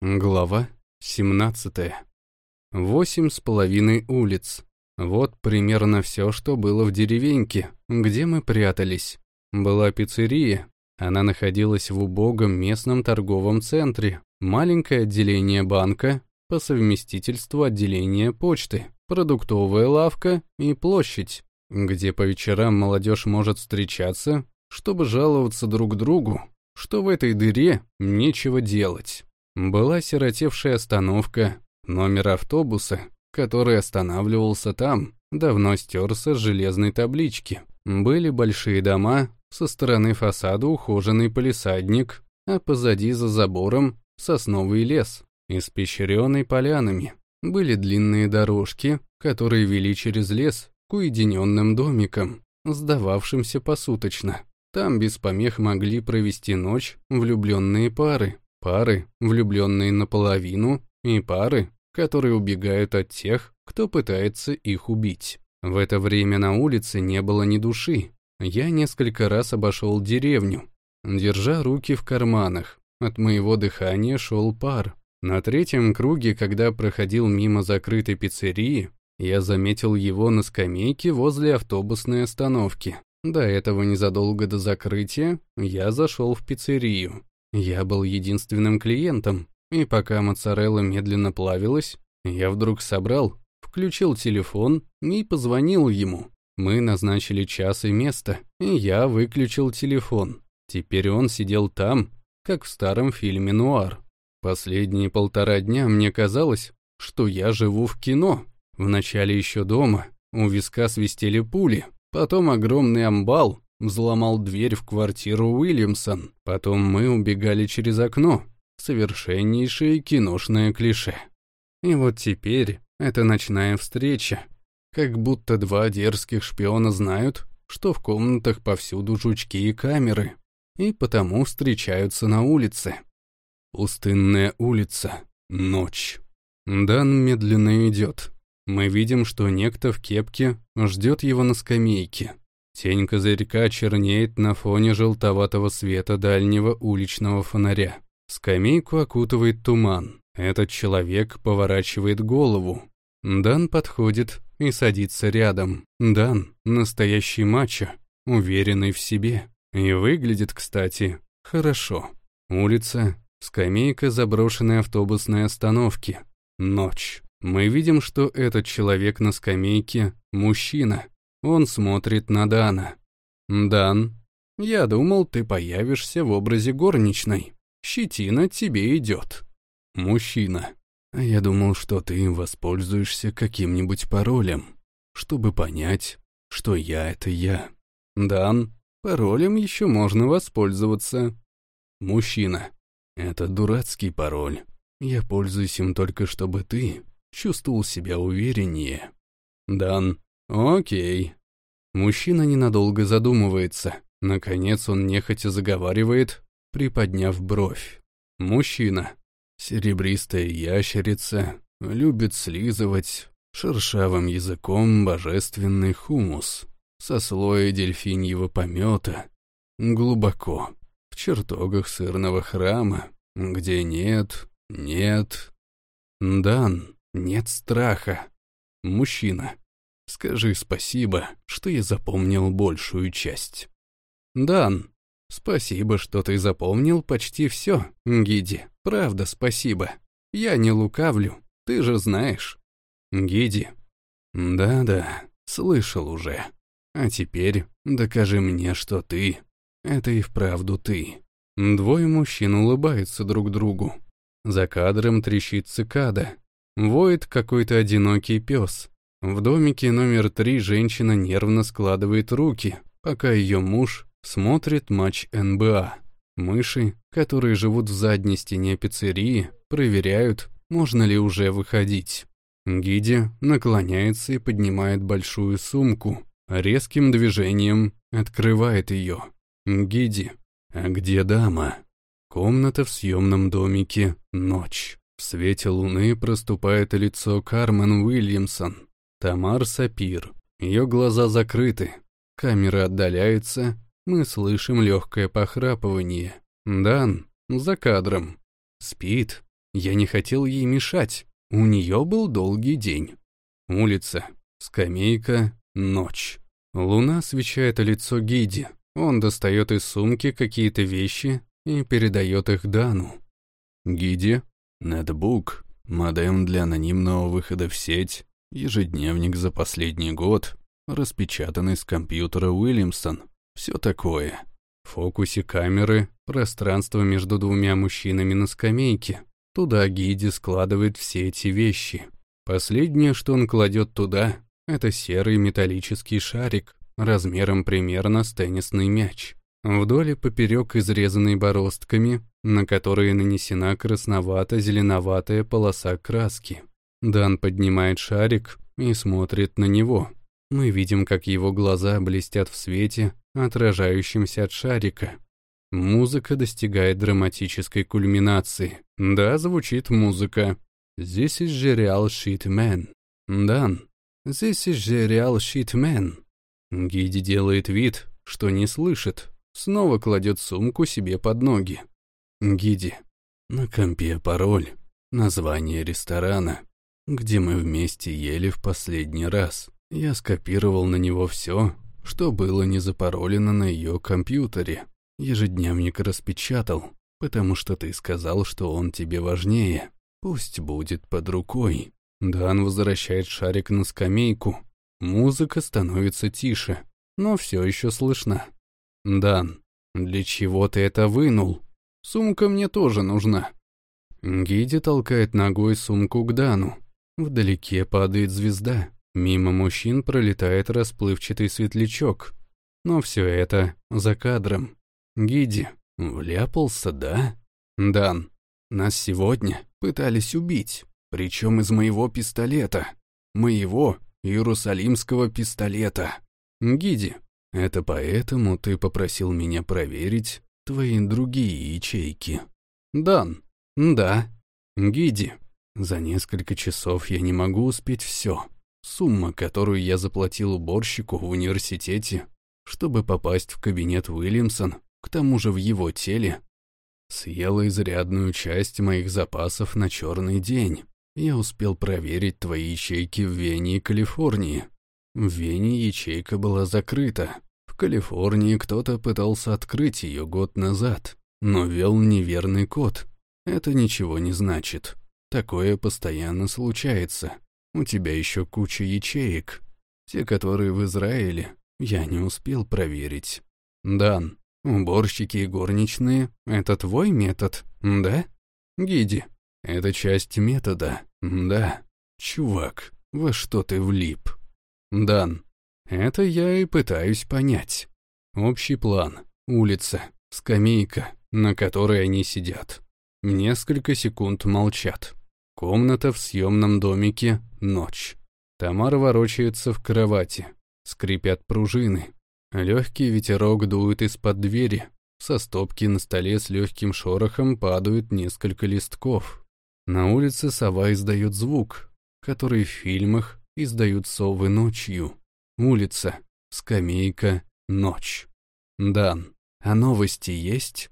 Глава 17. Восемь с половиной улиц. Вот примерно все, что было в деревеньке, где мы прятались. Была пиццерия. Она находилась в убогом местном торговом центре. Маленькое отделение банка, по совместительству отделение почты, продуктовая лавка и площадь, где по вечерам молодежь может встречаться, чтобы жаловаться друг другу, что в этой дыре нечего делать. Была сиротевшая остановка, номер автобуса, который останавливался там, давно стерся с железной таблички. Были большие дома, со стороны фасада ухоженный полисадник, а позади за забором сосновый лес, испещренный полянами. Были длинные дорожки, которые вели через лес к уединенным домикам, сдававшимся посуточно. Там без помех могли провести ночь влюбленные пары, Пары, влюбленные наполовину, и пары, которые убегают от тех, кто пытается их убить. В это время на улице не было ни души. Я несколько раз обошел деревню, держа руки в карманах. От моего дыхания шел пар. На третьем круге, когда проходил мимо закрытой пиццерии, я заметил его на скамейке возле автобусной остановки. До этого незадолго до закрытия я зашел в пиццерию. Я был единственным клиентом, и пока моцарелла медленно плавилась, я вдруг собрал, включил телефон и позвонил ему. Мы назначили час и место, и я выключил телефон. Теперь он сидел там, как в старом фильме «Нуар». Последние полтора дня мне казалось, что я живу в кино. Вначале еще дома, у виска свистели пули, потом огромный амбал, взломал дверь в квартиру Уильямсон. Потом мы убегали через окно. Совершеннейшее киношное клише. И вот теперь это ночная встреча. Как будто два дерзких шпиона знают, что в комнатах повсюду жучки и камеры, и потому встречаются на улице. Пустынная улица. Ночь. Дан медленно идет. Мы видим, что некто в кепке ждет его на скамейке. Тень козырька чернеет на фоне желтоватого света дальнего уличного фонаря. Скамейку окутывает туман. Этот человек поворачивает голову. Дан подходит и садится рядом. Дан — настоящий мачо, уверенный в себе. И выглядит, кстати, хорошо. Улица, скамейка заброшенной автобусной остановки. Ночь. Мы видим, что этот человек на скамейке — мужчина. Он смотрит на Дана. «Дан, я думал, ты появишься в образе горничной. Щетина тебе идет». Мужчина. «Я думал, что ты воспользуешься каким-нибудь паролем, чтобы понять, что я — это я». «Дан, паролем еще можно воспользоваться». Мужчина. «Это дурацкий пароль. Я пользуюсь им только, чтобы ты чувствовал себя увереннее». Дан. «Окей». Мужчина ненадолго задумывается. Наконец он нехотя заговаривает, приподняв бровь. Мужчина. Серебристая ящерица, любит слизывать шершавым языком божественный хумус со слоя дельфиньего помета, глубоко, в чертогах сырного храма, где нет, нет, дан, нет страха. Мужчина. Скажи спасибо, что я запомнил большую часть. Дан, спасибо, что ты запомнил почти все, Гиди. Правда, спасибо. Я не лукавлю, ты же знаешь. Гиди. Да-да, слышал уже. А теперь докажи мне, что ты — это и вправду ты. Двое мужчин улыбаются друг другу. За кадром трещит цикада. Воет какой-то одинокий пес. В домике номер три женщина нервно складывает руки, пока ее муж смотрит матч НБА. Мыши, которые живут в задней стене пиццерии, проверяют, можно ли уже выходить. Гиди наклоняется и поднимает большую сумку, резким движением открывает ее. Гиди, а где дама? Комната в съемном домике, ночь. В свете луны проступает лицо Кармен Уильямсон. Тамар Сапир. Ее глаза закрыты. Камера отдаляется. Мы слышим легкое похрапывание. Дан за кадром. Спит. Я не хотел ей мешать. У нее был долгий день. Улица, скамейка, ночь. Луна освещает лицо Гиди. Он достает из сумки какие-то вещи и передает их Дану. Гиди, нетбук, модем для анонимного выхода в сеть, ежедневник за последний год, распечатанный с компьютера Уильямсон. Все такое. В фокусе камеры пространство между двумя мужчинами на скамейке. Туда Гиди складывает все эти вещи. Последнее, что он кладет туда, это серый металлический шарик, размером примерно с теннисный мяч. Вдоль и поперек изрезанный бороздками, на которые нанесена красновато-зеленоватая полоса краски. Дан поднимает шарик и смотрит на него. Мы видим, как его глаза блестят в свете, отражающемся от шарика. Музыка достигает драматической кульминации. Да, звучит музыка. This is the real shit man. Дан. This is the real shit man. Гиди делает вид, что не слышит. Снова кладет сумку себе под ноги. Гиди. На компе пароль. Название ресторана, где мы вместе ели в последний раз. Я скопировал на него все, что было не запаролено на ее компьютере. Ежедневник распечатал, потому что ты сказал, что он тебе важнее. Пусть будет под рукой. Дан возвращает шарик на скамейку. Музыка становится тише, но все еще слышна. Дан, для чего ты это вынул? Сумка мне тоже нужна. Гиди толкает ногой сумку к Дану. Вдалеке падает звезда. Мимо мужчин пролетает расплывчатый светлячок. Но все это за кадром. Гиди, вляпался, да? Дан, нас сегодня пытались убить. Причем из моего пистолета. Моего иерусалимского пистолета. Гиди, это поэтому ты попросил меня проверить твои другие ячейки. Дан, да. Гиди, за несколько часов я не могу успеть все. Сумма, которую я заплатил уборщику в университете, чтобы попасть в кабинет Уильямсон, к тому же в его теле, съела изрядную часть моих запасов на черный день. Я успел проверить твои ячейки в Вене и Калифорнии. В Вене ячейка была закрыта. В Калифорнии кто-то пытался открыть ее год назад, но ввел неверный код. Это ничего не значит. Такое постоянно случается. У тебя еще куча ячеек. Те, которые в Израиле, я не успел проверить. Дан, уборщики и горничные — это твой метод, да? Гиди, это часть метода, да. Чувак, во что ты влип? Дан, это я и пытаюсь понять. Общий план, улица, скамейка, на которой они сидят. Несколько секунд молчат. Комната в съемном домике, ночь. Тамара ворочается в кровати. Скрипят пружины. Легкий ветерок дует из-под двери. Со стопки на столе с легким шорохом падают несколько листков. На улице сова издает звук, который в фильмах издают совы ночью. Улица, скамейка, ночь. Дан, а новости есть?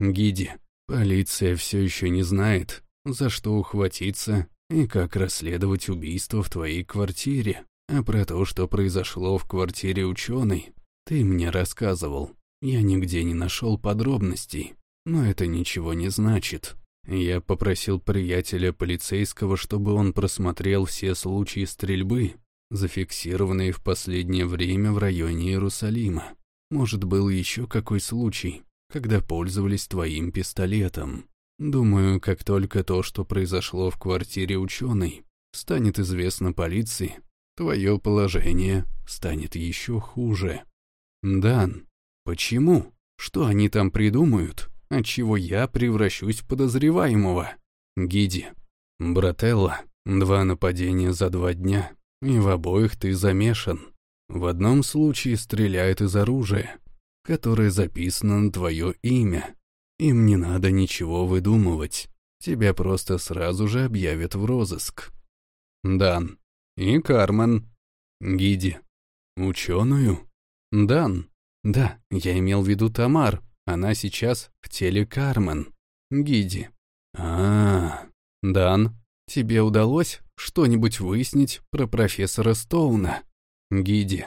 Гиди, полиция все еще не знает, за что ухватиться и как расследовать убийство в твоей квартире. А про то, что произошло в квартире ученой, ты мне рассказывал. Я нигде не нашел подробностей, но это ничего не значит. Я попросил приятеля полицейского, чтобы он просмотрел все случаи стрельбы, зафиксированные в последнее время в районе Иерусалима. Может, был еще какой случай, когда пользовались твоим пистолетом. Думаю, как только то, что произошло в квартире ученой, станет известно полиции, твое положение станет еще хуже. Дан, почему? Что они там придумают, отчего я превращусь в подозреваемого? Гиди, брателла, два нападения за два дня, и в обоих ты замешан. В одном случае стреляют из оружия, которое записано на твое имя, им не надо ничего выдумывать. Тебя просто сразу же объявят в розыск. Дан. И Кармен. Гиди. Ученую? Дан. Да, я имел в виду Тамар. Она сейчас в теле Кармен. Гиди. А, Дан, тебе удалось что-нибудь выяснить про профессора Стоуна? Гиди.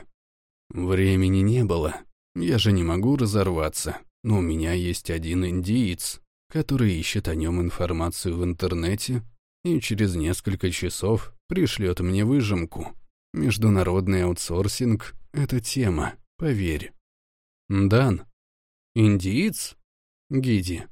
Времени не было. Я же не могу разорваться. Но у меня есть один индиец, который ищет о нем информацию в интернете и через несколько часов пришлет мне выжимку. Международный аутсорсинг — это тема, поверь. Дан. Индиец? Гиди.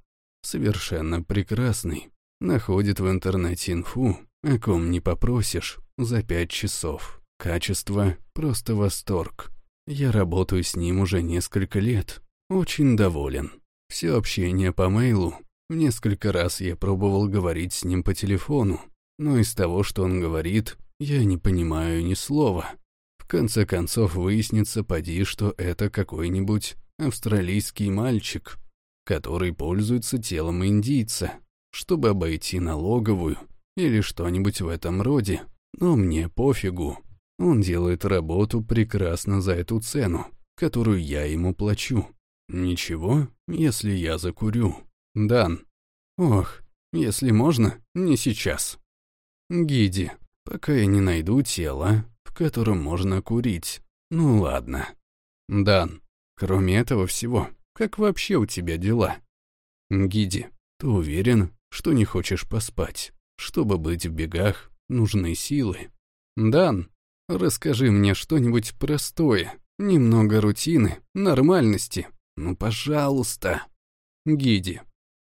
Совершенно прекрасный. Находит в интернете инфу, о ком не попросишь, за пять часов. Качество — просто восторг. Я работаю с ним уже несколько лет. Очень доволен. Все общение по мейлу. Несколько раз я пробовал говорить с ним по телефону, но из того, что он говорит, я не понимаю ни слова. В конце концов выяснится, поди, что это какой-нибудь австралийский мальчик, который пользуется телом индийца, чтобы обойти налоговую или что-нибудь в этом роде. Но мне пофигу. Он делает работу прекрасно за эту цену, которую я ему плачу. Ничего, если я закурю. Дан. Ох, если можно, не сейчас. Гиди, пока я не найду тело, в котором можно курить. Ну ладно. Дан, кроме этого всего, как вообще у тебя дела? Гиди, ты уверен, что не хочешь поспать? Чтобы быть в бегах, нужны силы. Дан, расскажи мне что-нибудь простое, немного рутины, нормальности. Ну, пожалуйста. Гиди,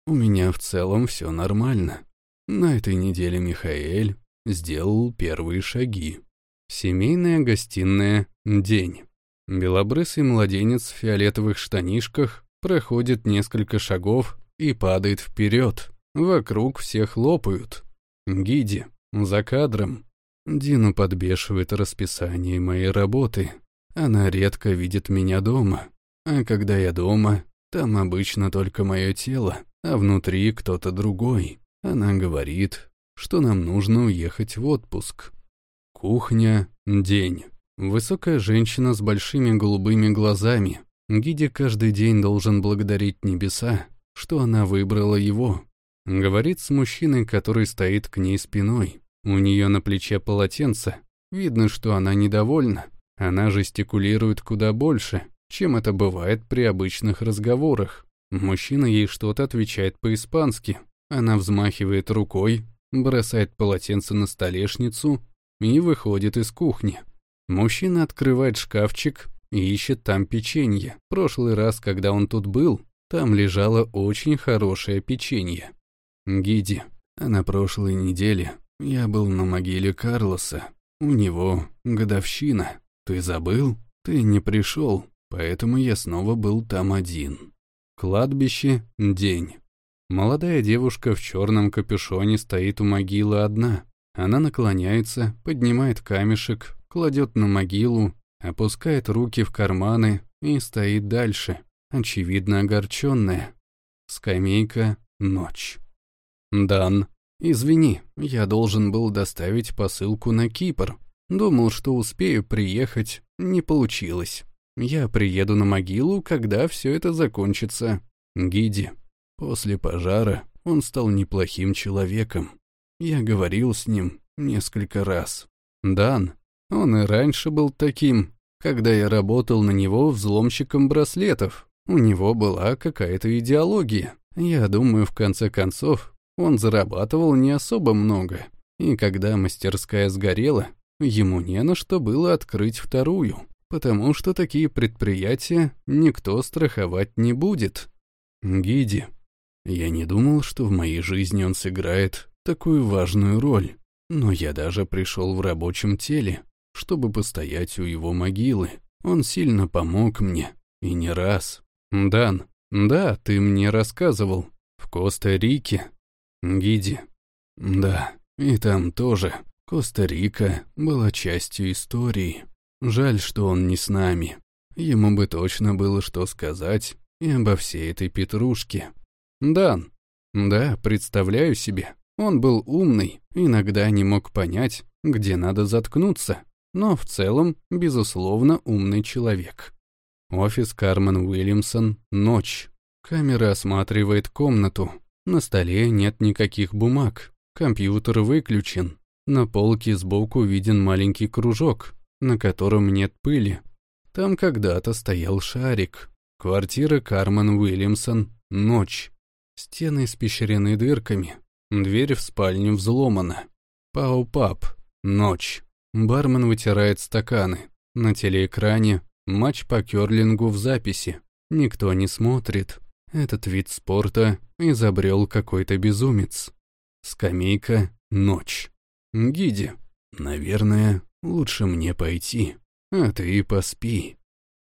у меня в целом все нормально. На этой неделе Михаэль сделал первые шаги. Семейная гостиная «День». Белобрысый младенец в фиолетовых штанишках проходит несколько шагов и падает вперед. Вокруг все хлопают. Гиди, за кадром. Дину подбешивает расписание моей работы. Она редко видит меня дома. А когда я дома, там обычно только мое тело, а внутри кто-то другой. Она говорит, что нам нужно уехать в отпуск. Кухня, день. Высокая женщина с большими голубыми глазами. Гиди каждый день должен благодарить небеса, что она выбрала его. Говорит с мужчиной, который стоит к ней спиной. У нее на плече полотенце. Видно, что она недовольна. Она жестикулирует куда больше, чем это бывает при обычных разговорах. Мужчина ей что-то отвечает по-испански. Она взмахивает рукой, бросает полотенце на столешницу и выходит из кухни. Мужчина открывает шкафчик и ищет там печенье. Прошлый раз, когда он тут был, там лежало очень хорошее печенье. Гиди, а на прошлой неделе я был на могиле Карлоса. У него годовщина. Ты забыл? Ты не пришел, поэтому я снова был там один. Кладбище, день. Молодая девушка в черном капюшоне стоит у могилы одна. Она наклоняется, поднимает камешек, кладет на могилу, опускает руки в карманы и стоит дальше, очевидно огорченная. Скамейка, ночь. «Дан, извини, я должен был доставить посылку на Кипр. Думал, что успею приехать, не получилось. Я приеду на могилу, когда все это закончится. Гиди, После пожара он стал неплохим человеком. Я говорил с ним несколько раз. Дан, он и раньше был таким. Когда я работал на него взломщиком браслетов, у него была какая-то идеология. Я думаю, в конце концов, он зарабатывал не особо много. И когда мастерская сгорела, ему не на что было открыть вторую, потому что такие предприятия никто страховать не будет. Гиди, я не думал, что в моей жизни он сыграет такую важную роль, но я даже пришел в рабочем теле, чтобы постоять у его могилы. Он сильно помог мне, и не раз. Дан, да, ты мне рассказывал. В Коста-Рике. Гиди. Да, и там тоже. Коста-Рика была частью истории. Жаль, что он не с нами. Ему бы точно было что сказать и обо всей этой петрушке. Дан. Да, представляю себе. Он был умный, иногда не мог понять, где надо заткнуться, но в целом, безусловно, умный человек. Офис Кармен Уильямсон, ночь. Камера осматривает комнату. На столе нет никаких бумаг. Компьютер выключен. На полке сбоку виден маленький кружок, на котором нет пыли. Там когда-то стоял шарик. Квартира Кармен Уильямсон. Ночь. Стены испещрены дырками. Дверь в спальню взломана. Пау-пап. Ночь. Бармен вытирает стаканы. На телеэкране матч по керлингу в записи. Никто не смотрит. Этот вид спорта изобрел какой-то безумец. Скамейка. Ночь. Гиди. Наверное, лучше мне пойти. А ты поспи.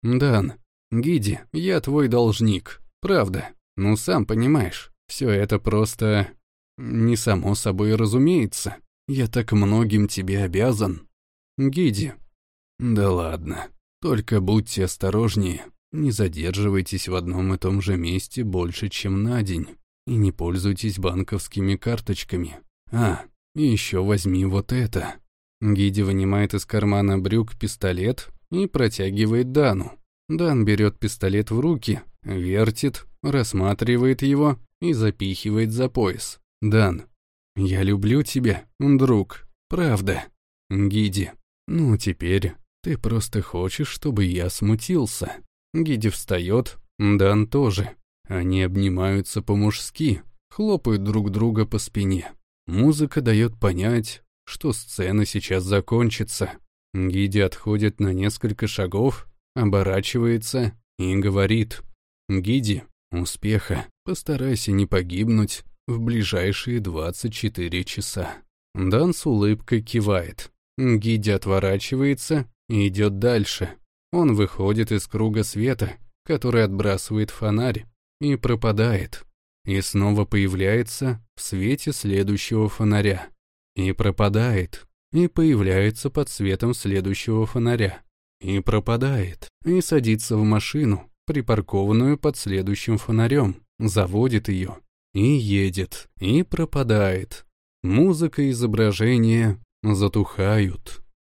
Дан. Гиди, я твой должник. Правда. Ну, сам понимаешь, все это просто... Не само собой разумеется. Я так многим тебе обязан. Гиди. Да ладно. Только будьте осторожнее. Не задерживайтесь в одном и том же месте больше, чем на день. И не пользуйтесь банковскими карточками. А, и еще возьми вот это. Гиди вынимает из кармана брюк пистолет и протягивает Дану. Дан берет пистолет в руки, вертит, рассматривает его и запихивает за пояс. «Дан, я люблю тебя, друг, правда. Гиди, ну теперь ты просто хочешь, чтобы я смутился». Гиди встает, Дан тоже. Они обнимаются по-мужски, хлопают друг друга по спине. Музыка дает понять, что сцена сейчас закончится. Гиди отходит на несколько шагов, оборачивается и говорит «Гиди, успеха, постарайся не погибнуть в ближайшие 24 часа». Дан с улыбкой кивает. Гиди отворачивается и идет дальше. Он выходит из круга света, который отбрасывает фонарь, и пропадает. И снова появляется в свете следующего фонаря. И пропадает. И появляется под светом следующего фонаря и пропадает, и садится в машину, припаркованную под следующим фонарем, заводит ее, и едет, и пропадает. Музыка и изображение затухают.